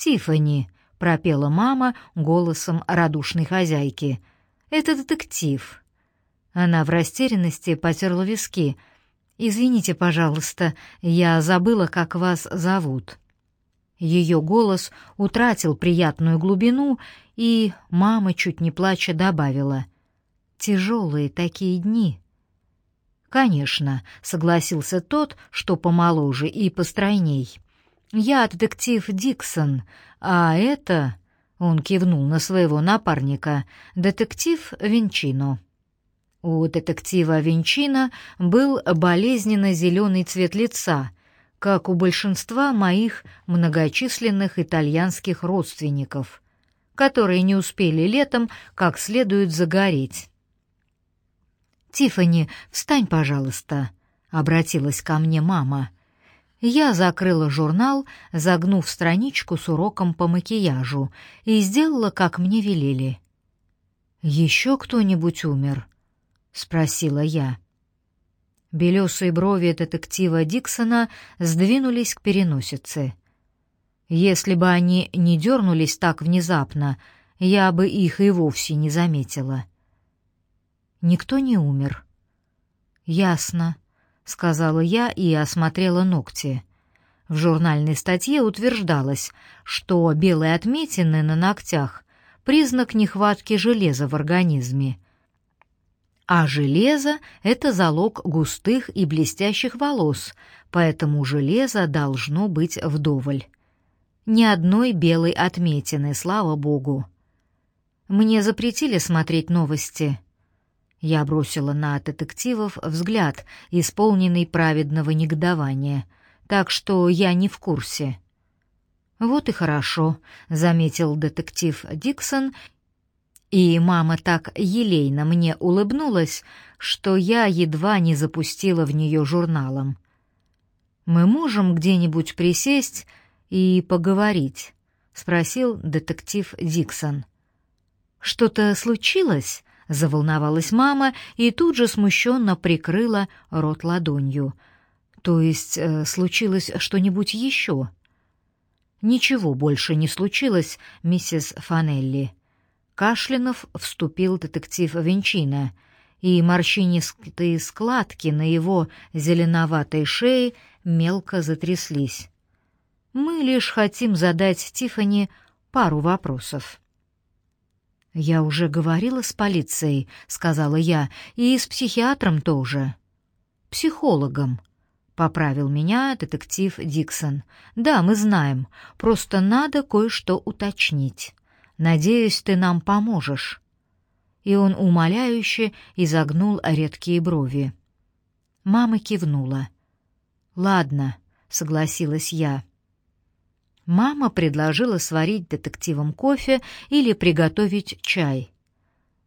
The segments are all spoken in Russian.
«Тиффани», — пропела мама голосом радушной хозяйки. «Это детектив». Она в растерянности потерла виски. «Извините, пожалуйста, я забыла, как вас зовут». Ее голос утратил приятную глубину, и мама, чуть не плача, добавила. «Тяжелые такие дни». «Конечно», — согласился тот, что помоложе и постройней. «Я детектив Диксон, а это...» — он кивнул на своего напарника. «Детектив Винчино». У детектива Винчино был болезненно зеленый цвет лица — как у большинства моих многочисленных итальянских родственников, которые не успели летом как следует загореть. «Тиффани, встань, пожалуйста», — обратилась ко мне мама. Я закрыла журнал, загнув страничку с уроком по макияжу, и сделала, как мне велели. «Еще кто-нибудь умер?» — спросила я. Белесые брови детектива Диксона сдвинулись к переносице. Если бы они не дернулись так внезапно, я бы их и вовсе не заметила. Никто не умер. «Ясно», — сказала я и осмотрела ногти. В журнальной статье утверждалось, что белые отметины на ногтях — признак нехватки железа в организме — а железо — это залог густых и блестящих волос, поэтому железо должно быть вдоволь. Ни одной белой отметины, слава богу. Мне запретили смотреть новости. Я бросила на детективов взгляд, исполненный праведного негодования, так что я не в курсе. «Вот и хорошо», — заметил детектив Диксон и мама так елейно мне улыбнулась, что я едва не запустила в нее журналом. «Мы можем где-нибудь присесть и поговорить?» — спросил детектив Диксон. «Что-то случилось?» — заволновалась мама и тут же смущенно прикрыла рот ладонью. «То есть э, случилось что-нибудь еще?» «Ничего больше не случилось, миссис Фанелли», Кашлянув вступил детектив Венчина, и морщинистые складки на его зеленоватой шее мелко затряслись. Мы лишь хотим задать Тифани пару вопросов. Я уже говорила с полицией, сказала я, и с психиатром тоже. Психологом, поправил меня детектив Диксон. Да, мы знаем, просто надо кое-что уточнить. Надеюсь, ты нам поможешь». И он умоляюще изогнул редкие брови. Мама кивнула. «Ладно», — согласилась я. Мама предложила сварить детективам кофе или приготовить чай.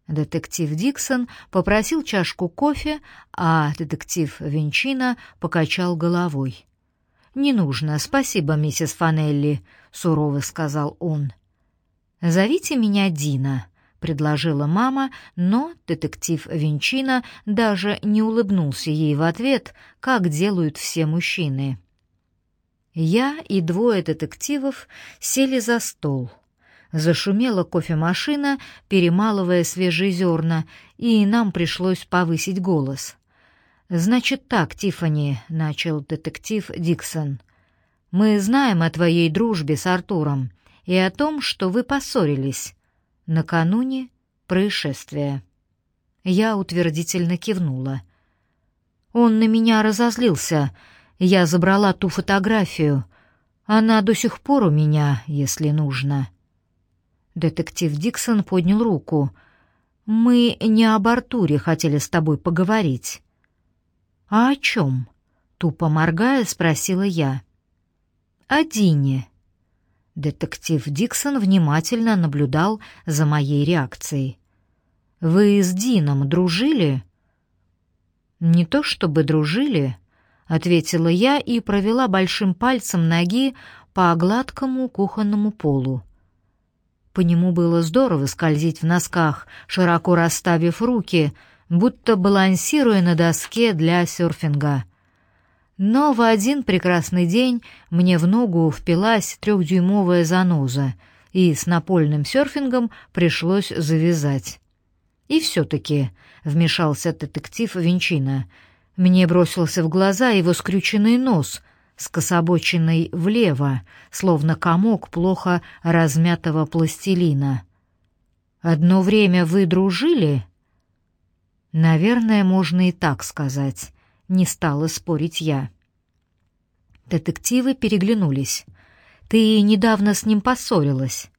Детектив Диксон попросил чашку кофе, а детектив Винчина покачал головой. «Не нужно, спасибо, миссис Фанелли», — сурово сказал он. «Зовите меня Дина», — предложила мама, но детектив Винчина даже не улыбнулся ей в ответ, как делают все мужчины. Я и двое детективов сели за стол. Зашумела кофемашина, перемалывая свежие зерна, и нам пришлось повысить голос. «Значит так, Тиффани», — начал детектив Диксон. «Мы знаем о твоей дружбе с Артуром и о том, что вы поссорились накануне происшествия. Я утвердительно кивнула. Он на меня разозлился. Я забрала ту фотографию. Она до сих пор у меня, если нужно. Детектив Диксон поднял руку. Мы не об Артуре хотели с тобой поговорить. А о чем? Тупо моргая, спросила я. О Дине. Детектив Диксон внимательно наблюдал за моей реакцией. «Вы с Дином дружили?» «Не то чтобы дружили», — ответила я и провела большим пальцем ноги по гладкому кухонному полу. По нему было здорово скользить в носках, широко расставив руки, будто балансируя на доске для серфинга. Но в один прекрасный день мне в ногу впилась трехдюймовая заноза, и с напольным серфингом пришлось завязать. И все-таки, — вмешался детектив Винчина, — мне бросился в глаза его скрюченный нос, скособоченный влево, словно комок плохо размятого пластилина. «Одно время вы дружили?» «Наверное, можно и так сказать», — не стала спорить я. Детективы переглянулись. «Ты недавно с ним поссорилась?»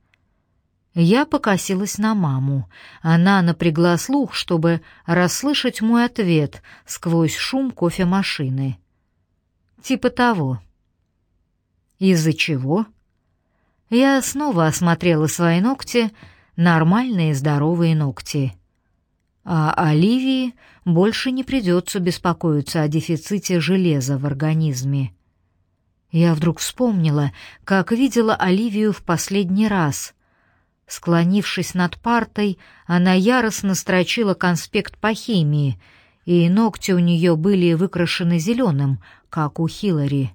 Я покосилась на маму. Она напрягла слух, чтобы расслышать мой ответ сквозь шум кофемашины. Типа того. Из-за чего? Я снова осмотрела свои ногти, нормальные здоровые ногти. А Оливии больше не придется беспокоиться о дефиците железа в организме. Я вдруг вспомнила, как видела Оливию в последний раз. Склонившись над партой, она яростно строчила конспект по химии, и ногти у нее были выкрашены зеленым, как у Хиллари.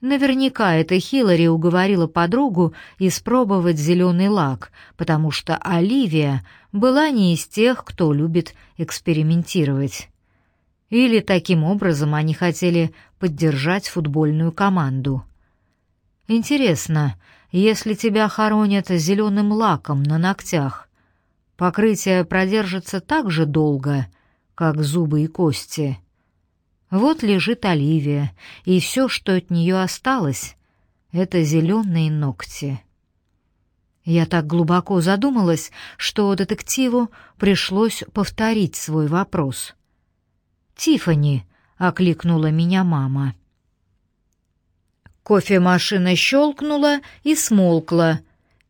Наверняка эта Хиллари уговорила подругу испробовать зеленый лак, потому что Оливия была не из тех, кто любит экспериментировать. Или таким образом они хотели поддержать футбольную команду. Интересно, если тебя хоронят зеленым лаком на ногтях, покрытие продержится так же долго, как зубы и кости. Вот лежит Оливия, и все, что от нее осталось, — это зеленые ногти. Я так глубоко задумалась, что детективу пришлось повторить свой вопрос. «Тиффани», — окликнула меня мама. Кофемашина щелкнула и смолкла,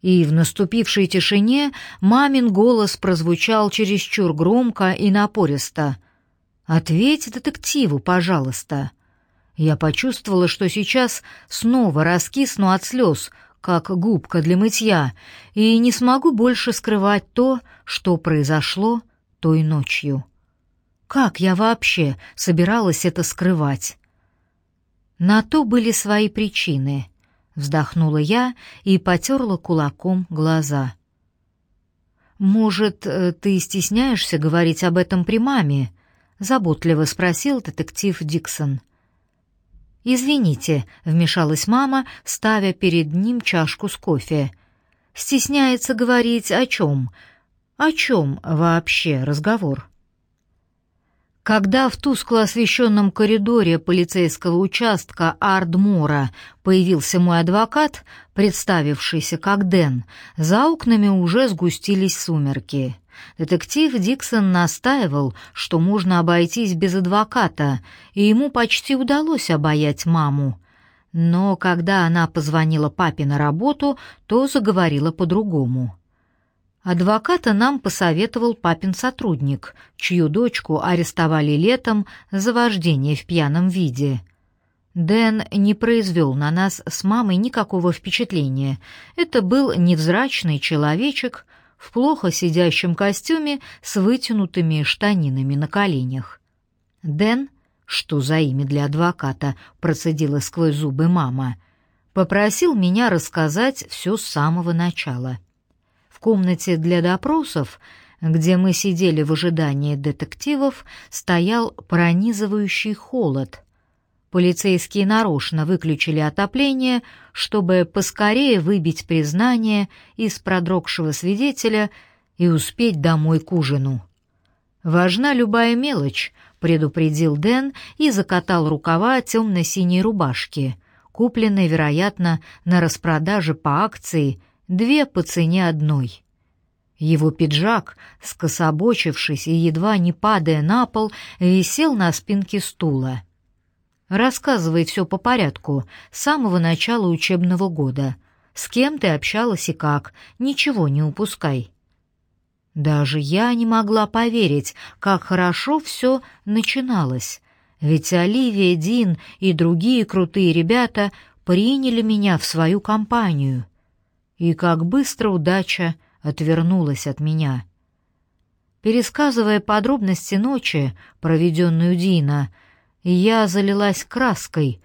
и в наступившей тишине мамин голос прозвучал чересчур громко и напористо. «Ответь детективу, пожалуйста». Я почувствовала, что сейчас снова раскисну от слез, как губка для мытья, и не смогу больше скрывать то, что произошло той ночью. Как я вообще собиралась это скрывать? На то были свои причины. Вздохнула я и потерла кулаком глаза. «Может, э, ты стесняешься говорить об этом при маме?» — заботливо спросил детектив Диксон. «Извините», — вмешалась мама, ставя перед ним чашку с кофе. «Стесняется говорить о чем? О чем вообще разговор?» Когда в тускло освещенном коридоре полицейского участка Ардмора появился мой адвокат, представившийся как Дэн, за окнами уже сгустились сумерки. Детектив Диксон настаивал, что можно обойтись без адвоката, и ему почти удалось обаять маму. Но когда она позвонила папе на работу, то заговорила по-другому. Адвоката нам посоветовал папин сотрудник, чью дочку арестовали летом за вождение в пьяном виде. Дэн не произвел на нас с мамой никакого впечатления. Это был невзрачный человечек в плохо сидящем костюме с вытянутыми штанинами на коленях. Дэн, что за имя для адвоката, процедила сквозь зубы мама, попросил меня рассказать все с самого начала — в комнате для допросов, где мы сидели в ожидании детективов, стоял пронизывающий холод. Полицейские нарочно выключили отопление, чтобы поскорее выбить признание из продрогшего свидетеля и успеть домой к ужину. «Важна любая мелочь», — предупредил Дэн и закатал рукава темно-синей рубашки, купленной, вероятно, на распродаже по акции две по цене одной. Его пиджак, скособочившись и едва не падая на пол, висел на спинке стула. «Рассказывай все по порядку, с самого начала учебного года. С кем ты общалась и как, ничего не упускай». Даже я не могла поверить, как хорошо все начиналось. Ведь Оливия, Дин и другие крутые ребята приняли меня в свою компанию — и как быстро удача отвернулась от меня. Пересказывая подробности ночи, проведенную Дина, я залилась краской,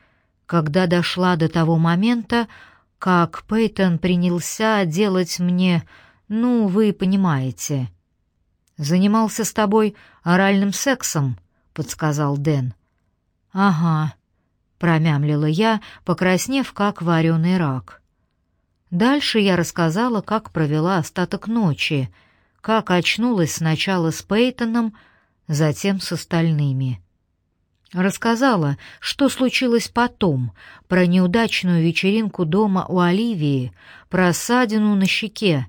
когда дошла до того момента, как Пейтон принялся делать мне, ну, вы понимаете. Занимался с тобой оральным сексом, подсказал Дэн. Ага, промямлила я, покраснев как вареный рак. Дальше я рассказала, как провела остаток ночи, как очнулась сначала с Пейтоном, затем с остальными. Рассказала, что случилось потом, про неудачную вечеринку дома у Оливии, про ссадину на щеке.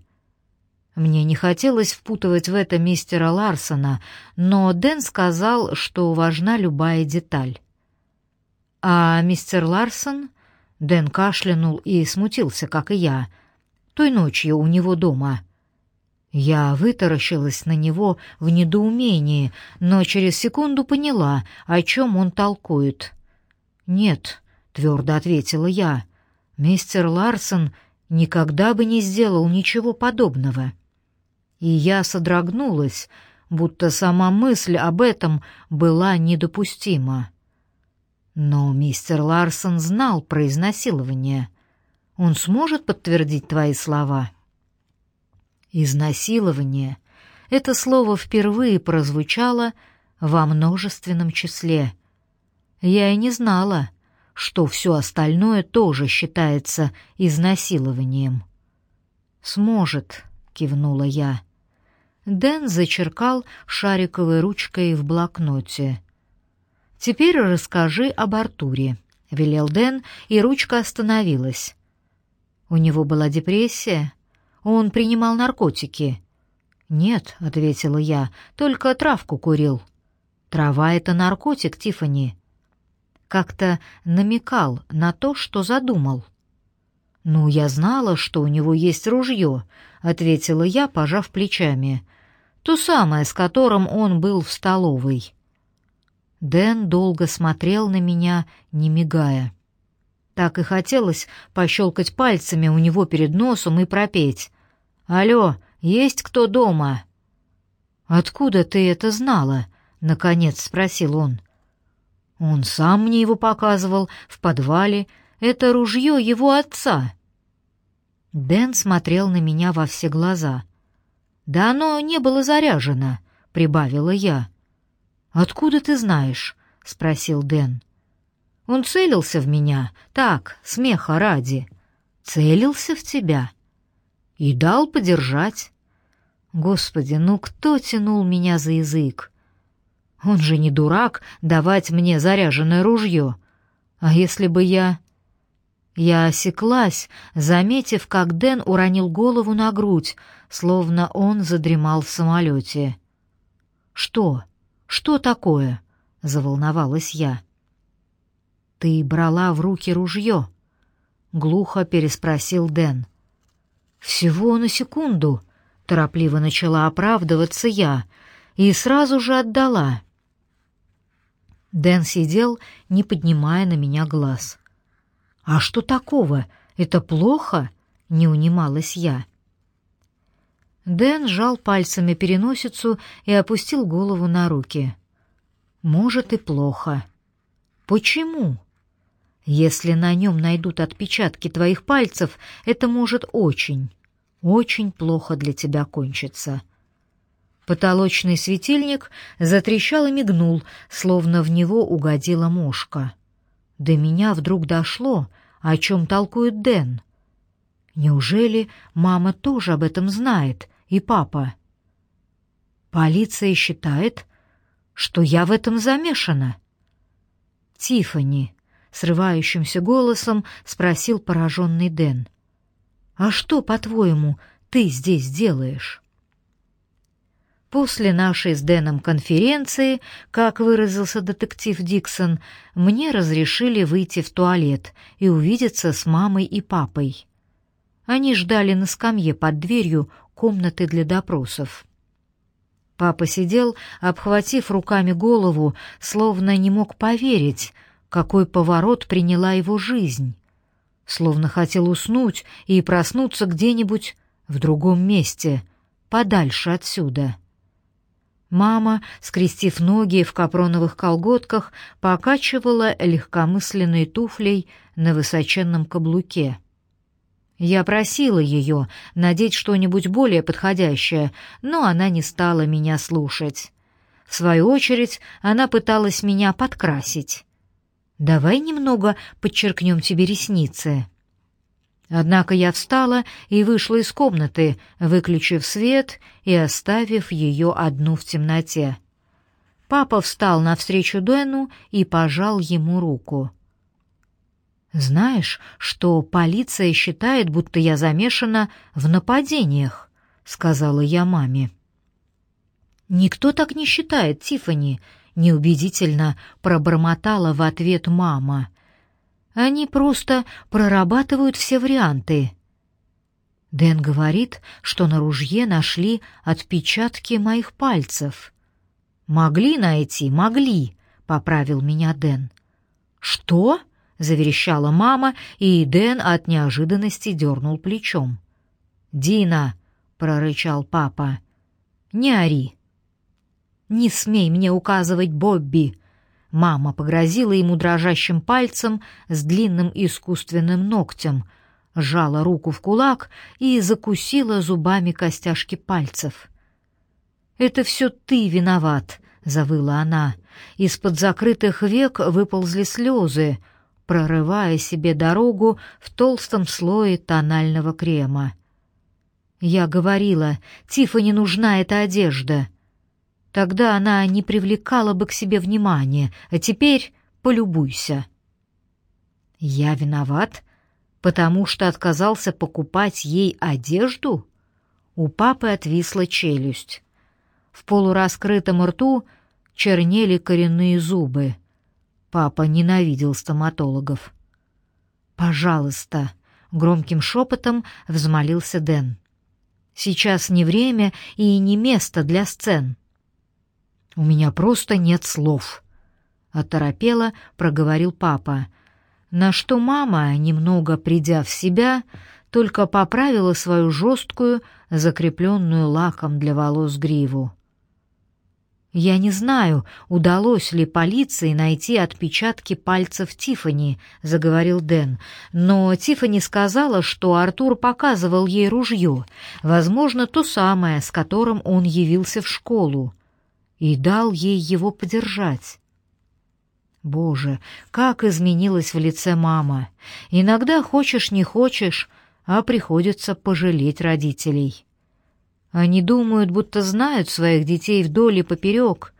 Мне не хотелось впутывать в это мистера Ларсона, но Дэн сказал, что важна любая деталь. А мистер Ларсон... Дэн кашлянул и смутился, как и я. Той ночью у него дома — я вытаращилась на него в недоумении, но через секунду поняла, о чем он толкует. «Нет», — твердо ответила я, — «мистер Ларсон никогда бы не сделал ничего подобного». И я содрогнулась, будто сама мысль об этом была недопустима. Но мистер Ларсон знал про изнасилование. Он сможет подтвердить твои слова?» Изнасилование — это слово впервые прозвучало во множественном числе. Я и не знала, что все остальное тоже считается изнасилованием. «Сможет», — кивнула я. Дэн зачеркал шариковой ручкой в блокноте. «Теперь расскажи об Артуре», — велел Дэн, и ручка остановилась. «У него была депрессия?» Он принимал наркотики. Нет, ответила я, только травку курил. Трава это наркотик, Тифани. Как-то намекал на то, что задумал. Ну, я знала, что у него есть ружье, ответила я, пожав плечами. То самое, с которым он был в столовой. Дэн долго смотрел на меня, не мигая. Так и хотелось пощелкать пальцами у него перед носом и пропеть. «Алло, есть кто дома?» «Откуда ты это знала?» — наконец спросил он. «Он сам мне его показывал, в подвале. Это ружье его отца». Дэн смотрел на меня во все глаза. «Да оно не было заряжено», — прибавила я. «Откуда ты знаешь?» — спросил Дэн. «Он целился в меня, так, смеха ради». «Целился в тебя?» и дал подержать. Господи, ну кто тянул меня за язык? Он же не дурак давать мне заряженное ружье. А если бы я... Я осеклась, заметив, как Дэн уронил голову на грудь, словно он задремал в самолете. «Что? Что такое?» — заволновалась я. «Ты брала в руки ружье?» — глухо переспросил Дэн. «Всего на секунду», — торопливо начала оправдываться я, и сразу же отдала. Дэн сидел, не поднимая на меня глаз. «А что такого? Это плохо?» — не унималась я. Дэн сжал пальцами переносицу и опустил голову на руки. «Может и плохо». «Почему?» Если на нем найдут отпечатки твоих пальцев, это может очень, очень плохо для тебя кончиться. Потолочный светильник затрещал и мигнул, словно в него угодила мошка. До меня вдруг дошло, о чем толкует Дэн. Неужели мама тоже об этом знает, и папа? Полиция считает, что я в этом замешана. Тифани, срывающимся голосом спросил пораженный Дэн. «А что, по-твоему, ты здесь делаешь?» После нашей с Дэном конференции, как выразился детектив Диксон, мне разрешили выйти в туалет и увидеться с мамой и папой. Они ждали на скамье под дверью комнаты для допросов. Папа сидел, обхватив руками голову, словно не мог поверить, какой поворот приняла его жизнь. Словно хотел уснуть и проснуться где-нибудь в другом месте, подальше отсюда. Мама, скрестив ноги в капроновых колготках, покачивала легкомысленной туфлей на высоченном каблуке. Я просила ее надеть что-нибудь более подходящее, но она не стала меня слушать. В свою очередь, она пыталась меня подкрасить. «Давай немного подчеркнем тебе ресницы». Однако я встала и вышла из комнаты, выключив свет и оставив ее одну в темноте. Папа встал навстречу Дэну и пожал ему руку. «Знаешь, что полиция считает, будто я замешана в нападениях», — сказала я маме. «Никто так не считает, Тиффани», — неубедительно пробормотала в ответ мама. Они просто прорабатывают все варианты. Дэн говорит, что на ружье нашли отпечатки моих пальцев. Могли найти, могли, поправил меня Дэн. Что? Заверещала мама, и Дэн от неожиданности дернул плечом. Дина, прорычал папа. Не ори. Не смей мне указывать, Бобби, Мама погрозила ему дрожащим пальцем с длинным искусственным ногтем, сжала руку в кулак и закусила зубами костяшки пальцев. «Это все ты виноват», — завыла она. Из-под закрытых век выползли слезы, прорывая себе дорогу в толстом слое тонального крема. Я говорила, Тифа не нужна эта одежда. Тогда она не привлекала бы к себе внимания, а теперь полюбуйся. Я виноват, потому что отказался покупать ей одежду? У папы отвисла челюсть. В полураскрытом рту чернели коренные зубы. Папа ненавидел стоматологов. «Пожалуйста», — громким шепотом взмолился Дэн. «Сейчас не время и не место для сцен». «У меня просто нет слов», — оторопело проговорил папа, на что мама, немного придя в себя, только поправила свою жесткую, закрепленную лаком для волос гриву. «Я не знаю, удалось ли полиции найти отпечатки пальцев Тифани, заговорил Дэн, но Тифани сказала, что Артур показывал ей ружье, возможно, то самое, с которым он явился в школу и дал ей его подержать. Боже, как изменилась в лице мама. Иногда хочешь не хочешь, а приходится пожалеть родителей. Они думают, будто знают своих детей вдоль и поперек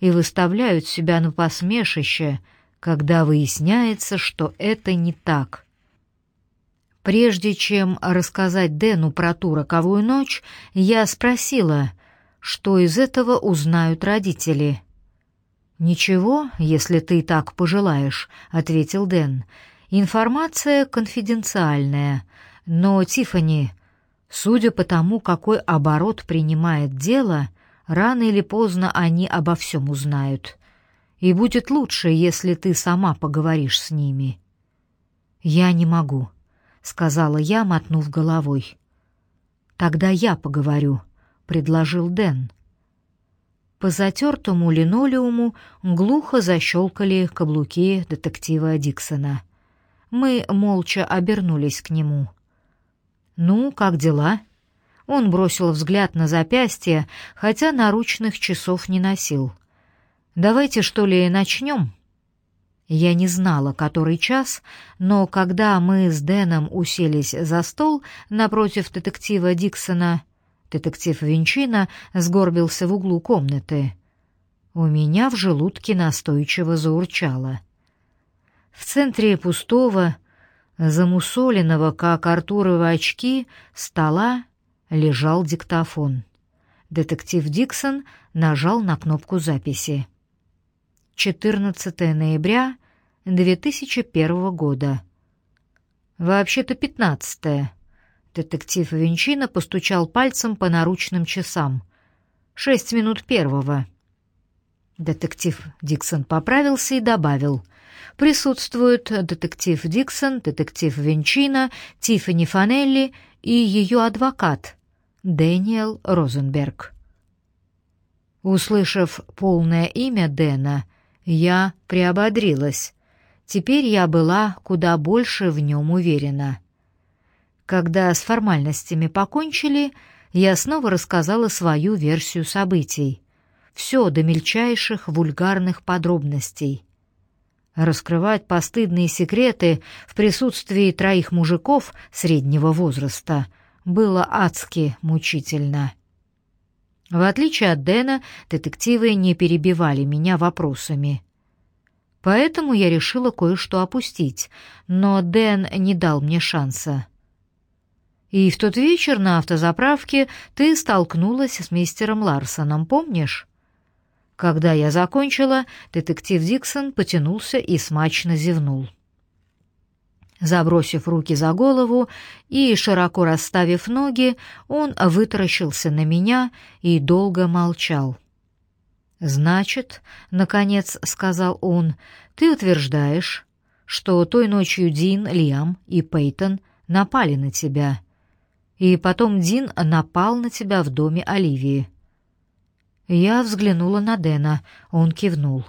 и выставляют себя на посмешище, когда выясняется, что это не так. Прежде чем рассказать Дэну про ту роковую ночь, я спросила, что из этого узнают родители. «Ничего, если ты так пожелаешь», — ответил Дэн. «Информация конфиденциальная, но, Тифани, судя по тому, какой оборот принимает дело, рано или поздно они обо всем узнают. И будет лучше, если ты сама поговоришь с ними». «Я не могу», — сказала я, мотнув головой. «Тогда я поговорю», предложил Дэн. По затертому линолеуму глухо защелкали каблуки детектива Диксона. Мы молча обернулись к нему. «Ну, как дела?» Он бросил взгляд на запястье, хотя наручных часов не носил. «Давайте, что ли, начнем?» Я не знала, который час, но когда мы с Дэном уселись за стол напротив детектива Диксона, Детектив Винчина сгорбился в углу комнаты. У меня в желудке настойчиво заурчало. В центре пустого, замусоленного, как Артуровы очки, стола лежал диктофон. Детектив Диксон нажал на кнопку записи. 14 ноября 2001 года. Вообще-то 15 Детектив Винчина постучал пальцем по наручным часам. «Шесть минут первого». Детектив Диксон поправился и добавил. «Присутствуют детектив Диксон, детектив Винчина, Тиффани Фанелли и ее адвокат Дэниел Розенберг». Услышав полное имя Дэна, я приободрилась. Теперь я была куда больше в нем уверена. Когда с формальностями покончили, я снова рассказала свою версию событий. Все до мельчайших вульгарных подробностей. Раскрывать постыдные секреты в присутствии троих мужиков среднего возраста было адски мучительно. В отличие от Дэна, детективы не перебивали меня вопросами. Поэтому я решила кое-что опустить, но Дэн не дал мне шанса. И в тот вечер на автозаправке ты столкнулась с мистером Ларсоном, помнишь? Когда я закончила, детектив Диксон потянулся и смачно зевнул. Забросив руки за голову и широко расставив ноги, он вытаращился на меня и долго молчал. «Значит, — наконец сказал он, — ты утверждаешь, что той ночью Дин, Лиам и Пейтон напали на тебя, и потом Дин напал на тебя в доме Оливии». Я взглянула на Дэна, он кивнул.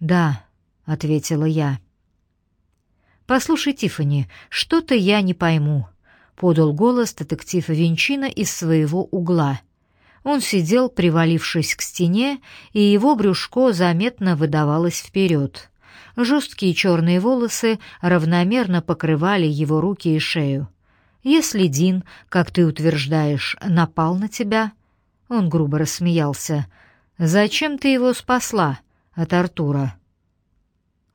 «Да», — ответила я. «Послушай, Тиффани, что-то я не пойму», — подал голос детектив Винчина из своего угла. Он сидел, привалившись к стене, и его брюшко заметно выдавалось вперед. Жесткие черные волосы равномерно покрывали его руки и шею. «Если Дин, как ты утверждаешь, напал на тебя...» Он грубо рассмеялся. «Зачем ты его спасла от Артура?»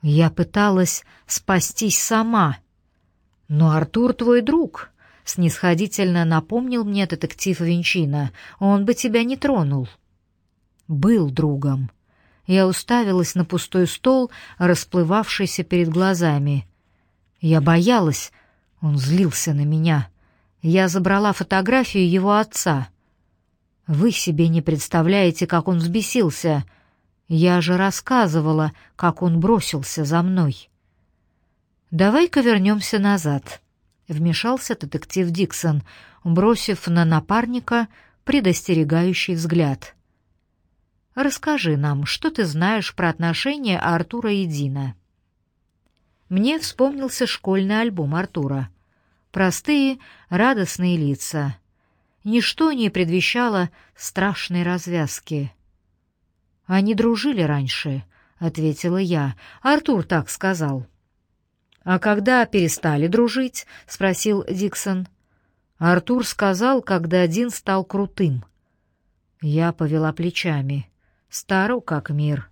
Я пыталась спастись сама. Но Артур твой друг, снисходительно напомнил мне детектив Винчина. Он бы тебя не тронул. Был другом. Я уставилась на пустой стол, расплывавшийся перед глазами. Я боялась, он злился на меня. Я забрала фотографию его отца. Вы себе не представляете, как он взбесился — я же рассказывала, как он бросился за мной. Давай-ка вернемся назад, вмешался детектив Диксон, бросив на напарника предостерегающий взгляд. Расскажи нам, что ты знаешь про отношения Артура и Дина. Мне вспомнился школьный альбом Артура. Простые, радостные лица. Ничто не предвещало страшной развязки. Они дружили раньше, ответила я. Артур так сказал. А когда перестали дружить? спросил Диксон. Артур сказал, когда один стал крутым. Я повела плечами. Стару как мир.